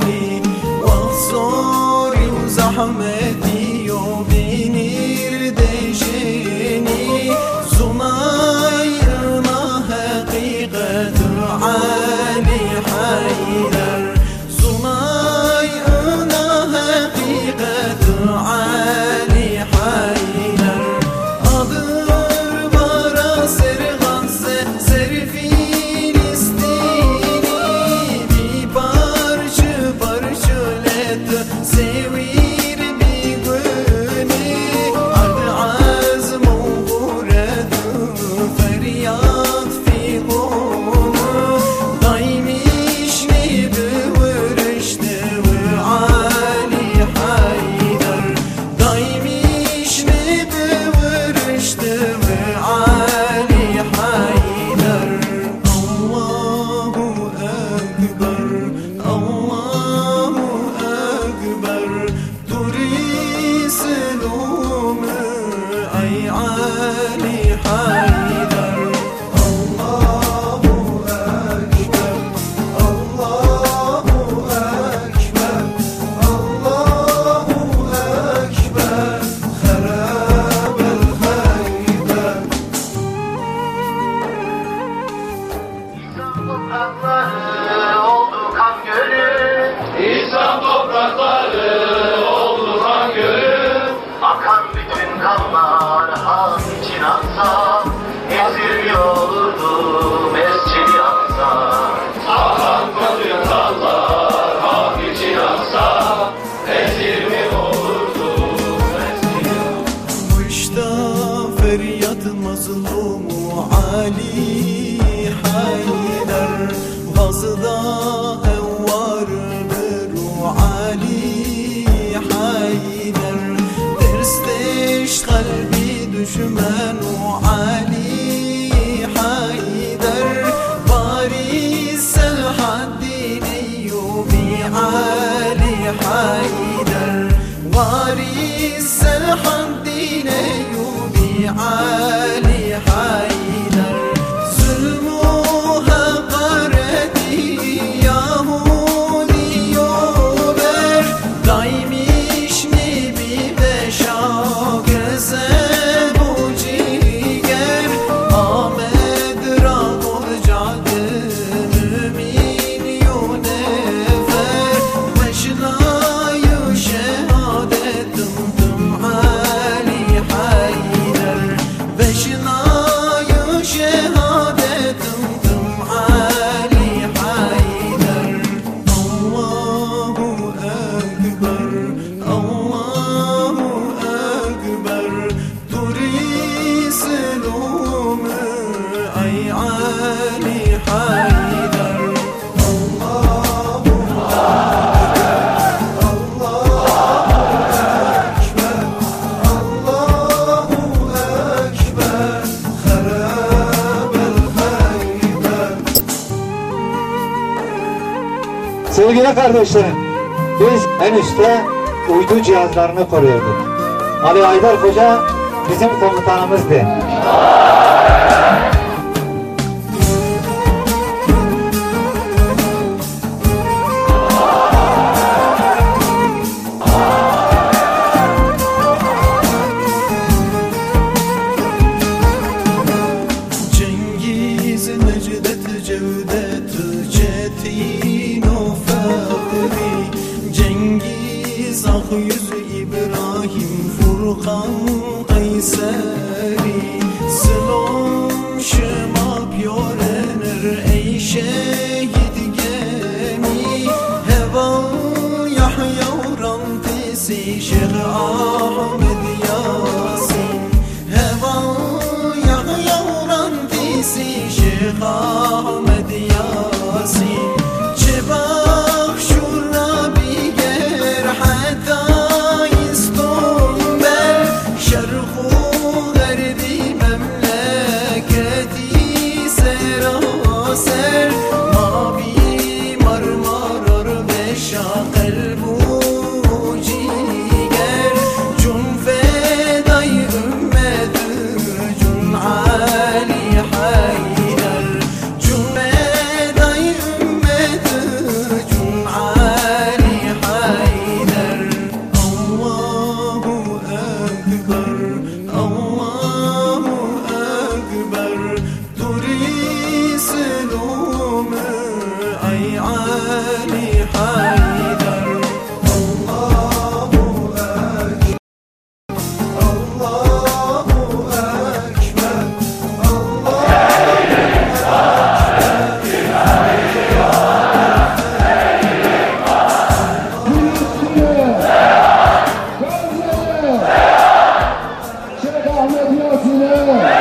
I'm Sorry, Zahme. bilsen haddine yubi Ali Haydar Zulmü hakareti Yahudi yober Daimiş nibi beşa gezer. Sevgili kardeşlerim, biz en üstte uydu cihazlarını koruyorduk. Ali Aydar Koca bizim komutanımızdı. سری سلام شما پیارنر ای شهید گمی هوا یحیی رمتی سی شیخ آمدی عشاق البوم. ね。